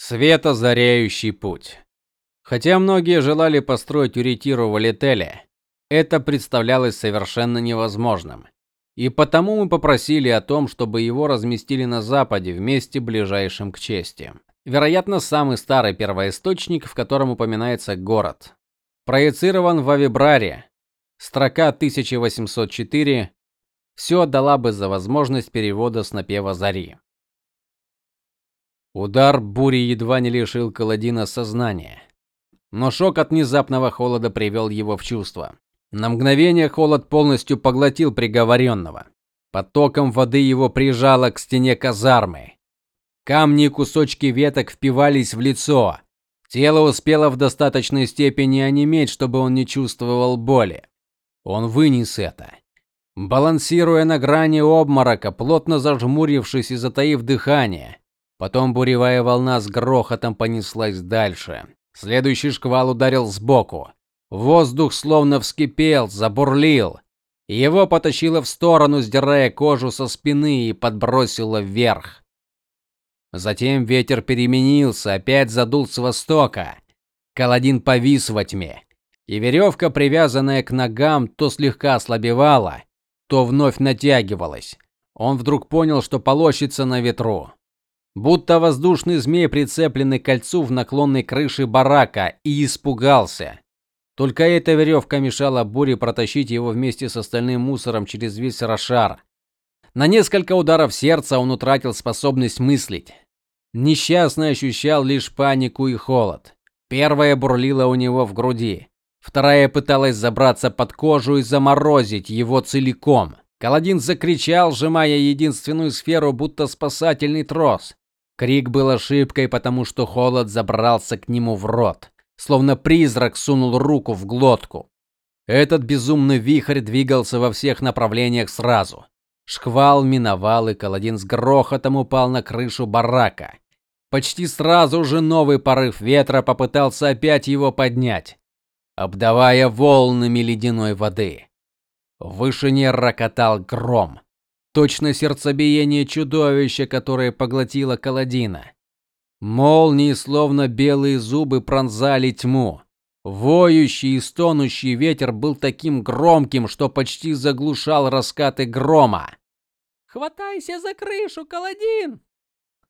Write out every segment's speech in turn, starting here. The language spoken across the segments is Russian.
Светозаряющий путь. Хотя многие желали построить Уритиру в Алителе, это представлялось совершенно невозможным. И потому мы попросили о том, чтобы его разместили на западе, в месте ближайшем к чести. Вероятно, самый старый первоисточник, в котором упоминается город. Проецирован в Авибраре. Строка 1804 все отдала бы за возможность перевода с напева зари. Удар бури едва не лишил Каладина сознания. Но шок от внезапного холода привел его в чувство. На мгновение холод полностью поглотил приговоренного. Потоком воды его прижало к стене казармы. Камни и кусочки веток впивались в лицо. Тело успело в достаточной степени онеметь, чтобы он не чувствовал боли. Он вынес это. Балансируя на грани обморока, плотно зажмурившись и затаив дыхание, Потом буревая волна с грохотом понеслась дальше. Следующий шквал ударил сбоку. Воздух словно вскипел, забурлил. Его потащило в сторону, сдирая кожу со спины и подбросило вверх. Затем ветер переменился, опять задул с востока. Каладин повис во тьме, и веревка, привязанная к ногам, то слегка ослабевала, то вновь натягивалась. Он вдруг понял, что полощется на ветру будто воздушный змей, прицепленный к кольцу в наклонной крыше барака, и испугался. Только эта веревка мешала буре протащить его вместе с остальным мусором через весь Рошар. На несколько ударов сердца он утратил способность мыслить. Несчастный ощущал лишь панику и холод. Первая бурлила у него в груди, вторая пыталась забраться под кожу и заморозить его целиком. Каладин закричал, сжимая единственную сферу, будто спасательный трос. Крик был ошибкой, потому что холод забрался к нему в рот, словно призрак сунул руку в глотку. Этот безумный вихрь двигался во всех направлениях сразу. Шквал миновал, и Каладин с грохотом упал на крышу барака. Почти сразу же новый порыв ветра попытался опять его поднять, обдавая волнами ледяной воды. В вышине рокотал гром точно сердцебиение чудовища, которое поглотило Каладина. Молнии, словно белые зубы, пронзали тьму. Воющий и стонущий ветер был таким громким, что почти заглушал раскаты грома. Хватайся за крышу, Каладин.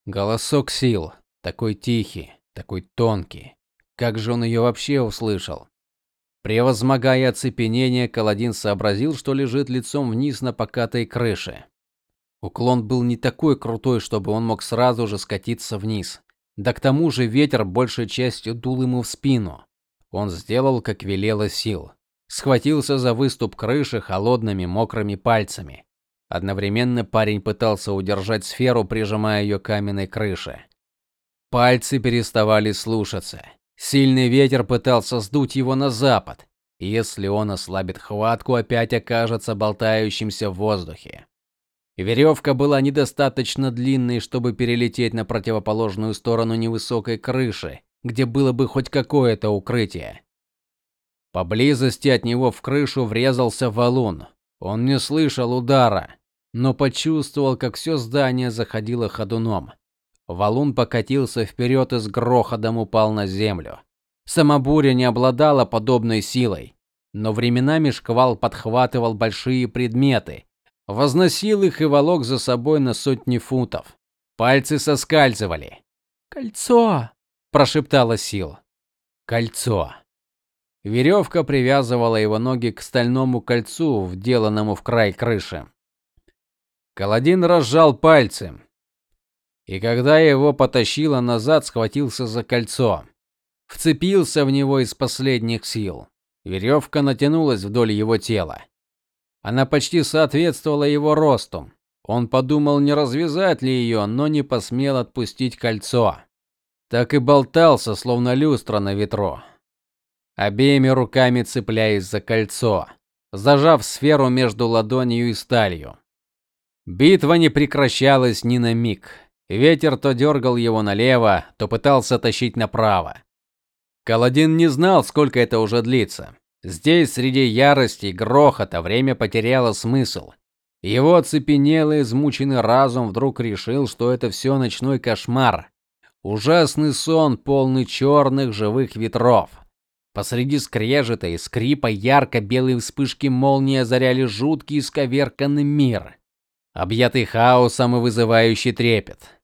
Голосок сил, такой тихий, такой тонкий. Как же он ее вообще услышал? Превозмогая оцепенение, Каладин сообразил, что лежит лицом вниз на покатой крыше. Уклон был не такой крутой, чтобы он мог сразу же скатиться вниз. Да к тому же ветер большей частью дул ему в спину. Он сделал, как велела сил. Схватился за выступ крыши холодными мокрыми пальцами. Одновременно парень пытался удержать сферу, прижимая ее к каменной крыше. Пальцы переставали слушаться. Сильный ветер пытался сдуть его на запад. Если он ослабит хватку, опять окажется болтающимся в воздухе. Веревка была недостаточно длинной, чтобы перелететь на противоположную сторону невысокой крыши, где было бы хоть какое-то укрытие. Поблизости от него в крышу врезался валун. Он не слышал удара, но почувствовал, как все здание заходило ходуном. Валун покатился вперед и с грохотом упал на землю. Сама буря не обладала подобной силой, но временами шквал подхватывал большие предметы возносил их и волок за собой на сотни футов. Пальцы соскальзывали. "Кольцо", прошептала Сил. Кольцо. Веревка привязывала его ноги к стальному кольцу, вделанному в край крыши. Каладин разжал пальцы, и когда его потащило назад, схватился за кольцо, вцепился в него из последних сил. Веревка натянулась вдоль его тела. Она почти соответствовала его росту. Он подумал, не развязать ли ее, но не посмел отпустить кольцо. Так и болтался, словно люстра на ветру. Обеими руками цепляясь за кольцо, зажав сферу между ладонью и сталью. Битва не прекращалась ни на миг. Ветер то дергал его налево, то пытался тащить направо. Каладин не знал, сколько это уже длится. Здесь, среди ярости и грохота, время потеряло смысл. Его оцепенелый, измученный разум вдруг решил, что это все ночной кошмар. Ужасный сон, полный черных живых ветров. Посреди скрежета и скрипа ярко-белые вспышки молнии озаряли жуткий исковерканный мир, объятый хаосом и вызывающий трепет.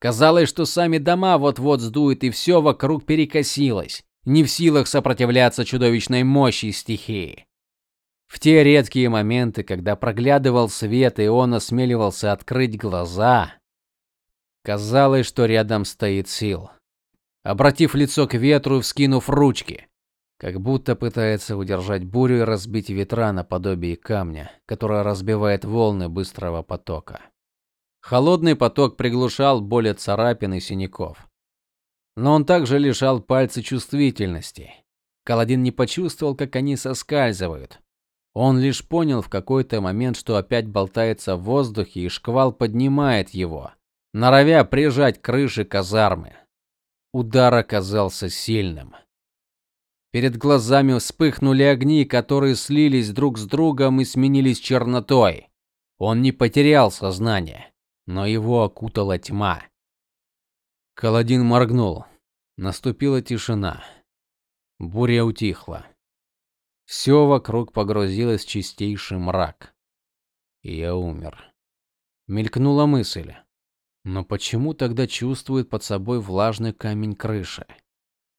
Казалось, что сами дома вот-вот сдует и все вокруг перекосилось, не в силах сопротивляться чудовищной мощи стихии. В те редкие моменты, когда проглядывал свет и он осмеливался открыть глаза, казалось, что рядом стоит Сил, обратив лицо к ветру и вскинув ручки как будто пытается удержать бурю и разбить ветра наподобие камня, которое разбивает волны быстрого потока. Холодный поток приглушал боль от царапин и синяков. Но он также лишал пальцы чувствительности. Каладин не почувствовал, как они соскальзывают. Он лишь понял в какой-то момент, что опять болтается в воздухе и шквал поднимает его, норовя прижать к крыше казармы. Удар оказался сильным. Перед глазами вспыхнули огни, которые слились друг с другом и сменились чернотой. Он не потерял сознание, но его окутала тьма. Каладин моргнул. Наступила тишина. Буря утихла. Все вокруг погрузилось в чистейший мрак. И я умер. Мелькнула мысль. Но почему тогда чувствует под собой влажный камень крыши?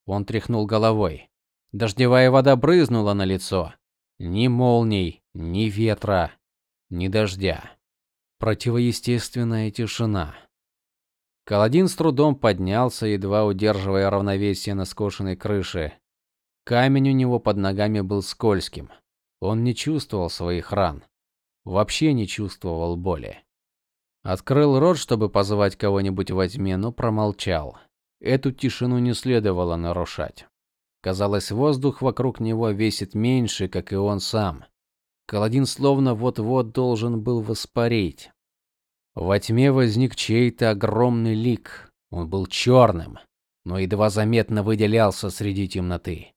Он тряхнул головой. Дождевая вода брызнула на лицо. Ни молний, ни ветра, ни дождя. Противоестественная тишина. Каладин с трудом поднялся, едва удерживая равновесие на скошенной крыше. Камень у него под ногами был скользким. Он не чувствовал своих ран, вообще не чувствовал боли. Открыл рот, чтобы позвать кого-нибудь во тьме, но промолчал. Эту тишину не следовало нарушать. Казалось, воздух вокруг него весит меньше, как и он сам. Каладин словно вот-вот должен был воспареть. Во тьме возник чей-то огромный лик. Он был черным, но едва заметно выделялся среди темноты.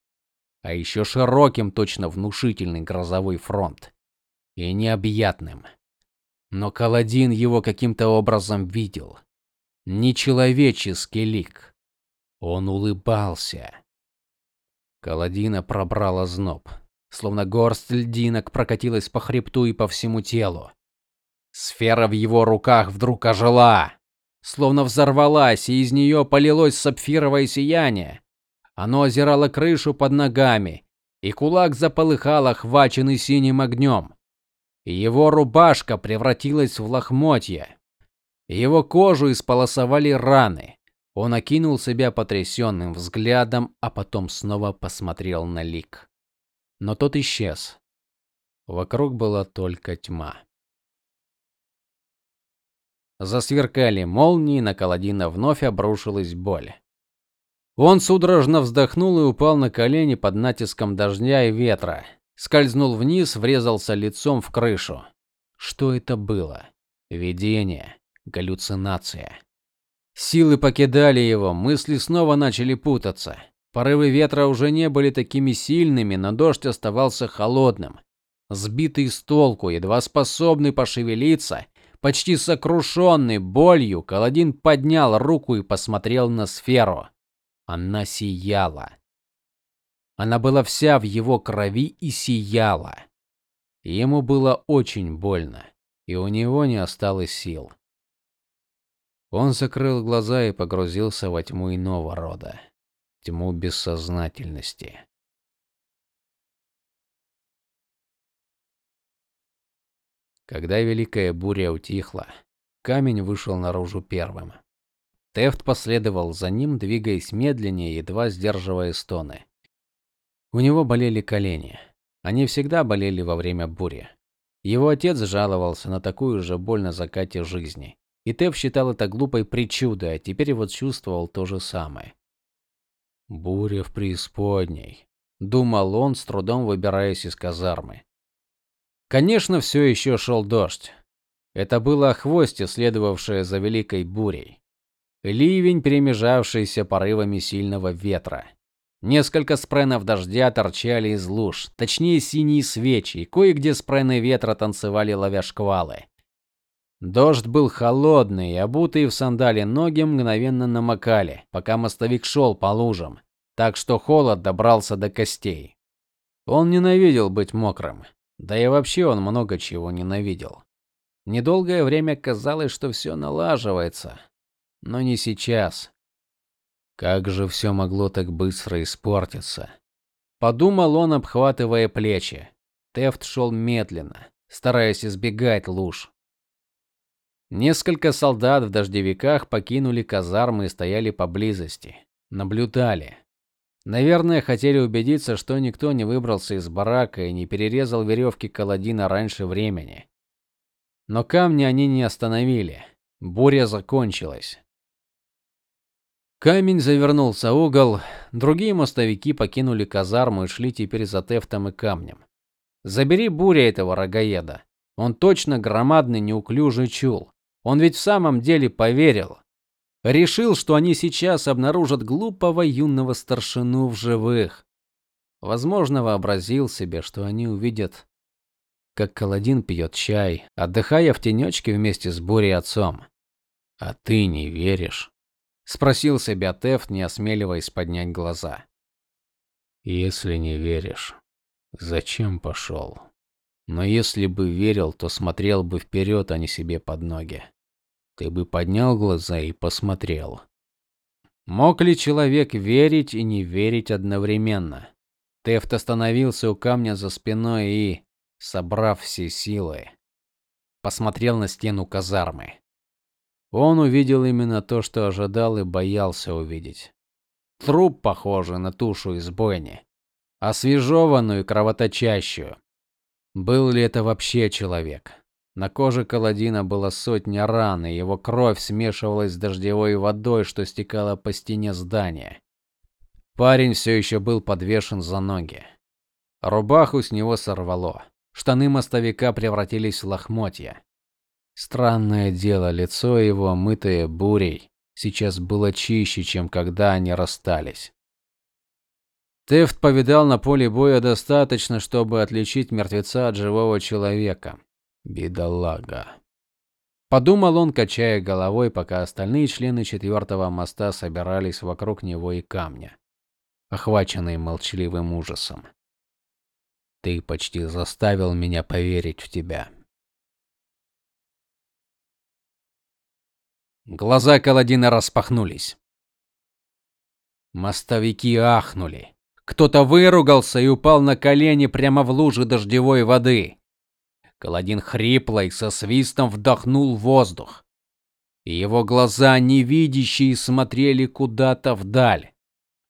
А еще широким, точно внушительный грозовой фронт. И необъятным. Но Каладин его каким-то образом видел. Нечеловеческий лик. Он улыбался. Каладина пробрала зноб, словно горсть льдинок прокатилась по хребту и по всему телу. Сфера в его руках вдруг ожила, словно взорвалась, и из нее полилось сапфировое сияние. Оно озирало крышу под ногами, и кулак заполыхал, охваченный синим огнем. Его рубашка превратилась в лохмотья. Его кожу исполосовали раны. Он окинул себя потрясенным взглядом, а потом снова посмотрел на Лик. Но тот исчез. Вокруг была только тьма. Засверкали молнии, на Каладина вновь обрушилась боль. Он судорожно вздохнул и упал на колени под натиском дождя и ветра. Скользнул вниз, врезался лицом в крышу. Что это было? Видение, галлюцинация. Силы покидали его, мысли снова начали путаться. Порывы ветра уже не были такими сильными, но дождь оставался холодным. Сбитый с толку, едва способный пошевелиться, почти сокрушенный болью, Каладин поднял руку и посмотрел на сферу. Она сияла. Она была вся в его крови и сияла. Ему было очень больно, и у него не осталось сил. Он закрыл глаза и погрузился во тьму иного рода, тьму бессознательности. Когда великая буря утихла, камень вышел наружу первым. Тефт последовал за ним, двигаясь медленнее, едва сдерживая стоны. У него болели колени. Они всегда болели во время бури. Его отец жаловался на такую же боль на закате жизни. И Тев считал это глупой причудой, а теперь вот чувствовал то же самое. Буря в преисподней, думал он, с трудом выбираясь из казармы. Конечно, все еще шел дождь. Это было хвосте, следовавшее за великой бурей. Ливень, перемежавшийся порывами сильного ветра. Несколько спренов дождя торчали из луж, точнее синие свечи, кое-где спрены ветра танцевали ловя шквалы. Дождь был холодный, и обутые в сандали ноги мгновенно намокали, пока мостовик шел по лужам, так что холод добрался до костей. Он ненавидел быть мокрым, да и вообще он много чего ненавидел. Недолгое время казалось, что все налаживается, но не сейчас. Как же все могло так быстро испортиться? Подумал он, обхватывая плечи. Тефт шел медленно, стараясь избегать луж. Несколько солдат в дождевиках покинули казармы и стояли поблизости, наблюдали. Наверное, хотели убедиться, что никто не выбрался из барака и не перерезал веревки Каладина раньше времени. Но камни они не остановили. Буря закончилась. Камень завернулся угол, другие мостовики покинули казарму и шли теперь за Тефтом и камнем. Забери буря этого рогаеда. Он точно громадный неуклюжий чул. Он ведь в самом деле поверил. Решил, что они сейчас обнаружат глупого юного старшину в живых. Возможно, вообразил себе, что они увидят, как Каладин пьет чай, отдыхая в тенечке вместе с Бурей отцом. А ты не веришь? спросил себя Теф, не осмеливаясь поднять глаза. Если не веришь, зачем пошел? Но если бы верил, то смотрел бы вперед, а не себе под ноги. Ты бы поднял глаза и посмотрел. Мог ли человек верить и не верить одновременно? Тефт остановился у камня за спиной и, собрав все силы, посмотрел на стену казармы. Он увидел именно то, что ожидал и боялся увидеть. Труп, похожий на тушу из бойни, освежеванную и кровоточащую. Был ли это вообще человек? На коже Каладина было сотня ран, и его кровь смешивалась с дождевой водой, что стекала по стене здания. Парень все еще был подвешен за ноги. Рубаху с него сорвало. Штаны мостовика превратились в лохмотья. Странное дело, лицо его, мытое бурей, сейчас было чище, чем когда они расстались. Тефт повидал на поле боя достаточно, чтобы отличить мертвеца от живого человека. Бедолага. Подумал он, качая головой, пока остальные члены четвертого моста собирались вокруг него и камня, охваченные молчаливым ужасом. Ты почти заставил меня поверить в тебя. Глаза Каладина распахнулись. Мостовики ахнули. Кто-то выругался и упал на колени прямо в луже дождевой воды. Каладин хрипло и со свистом вдохнул воздух. Его глаза невидящие смотрели куда-то вдаль.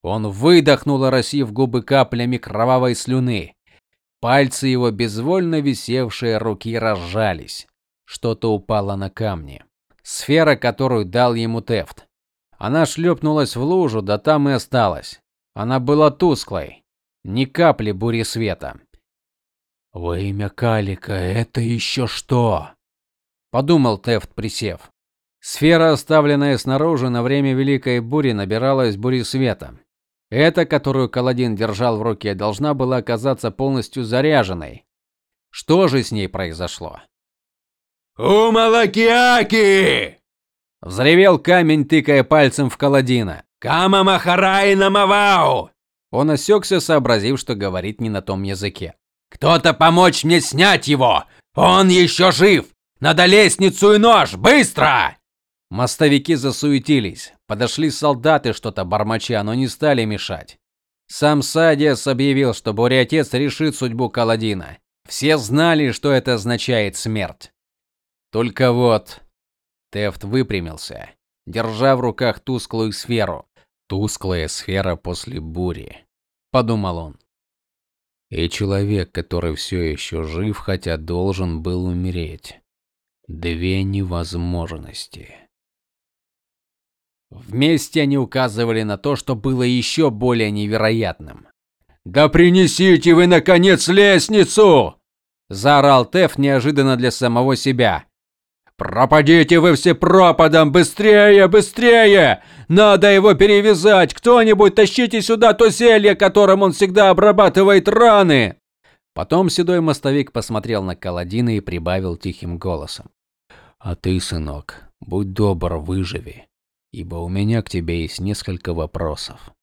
Он выдохнул, оросив губы каплями кровавой слюны. Пальцы его безвольно висевшие руки разжались. Что-то упало на камни. Сфера, которую дал ему Тефт. Она шлепнулась в лужу, да там и осталась. Она была тусклой, ни капли бури света. Во имя Калика, это еще что? подумал Тефт, присев. Сфера, оставленная снаружи на время великой бури, набиралась бури света. Эта, которую Каладин держал в руке, должна была оказаться полностью заряженной. Что же с ней произошло? «Умалакиаки!» Взревел камень, тыкая пальцем в Каладина. «Камамахарай намавау!» Он осекся, сообразив, что говорит не на том языке. Кто-то помочь мне снять его! Он еще жив! Надо лестницу и нож! Быстро!» Мостовики засуетились. Подошли солдаты, что-то бормоча, но не стали мешать. Сам Садиас объявил, что Буря-отец решит судьбу Каладина. Все знали, что это означает смерть. Только вот Тефт выпрямился, держа в руках тусклую сферу. Тусклая сфера после бури, подумал он. И человек, который все еще жив, хотя должен был умереть. Две невозможности. Вместе они указывали на то, что было еще более невероятным. "Да принесите вы наконец лестницу!" заорал Теф неожиданно для самого себя. Пропадите вы все пропадом, быстрее, быстрее! Надо его перевязать. Кто-нибудь тащите сюда то зелье, которым он всегда обрабатывает раны. Потом седой мостовик посмотрел на Каладина и прибавил тихим голосом: А ты, сынок, будь добр, выживи, ибо у меня к тебе есть несколько вопросов.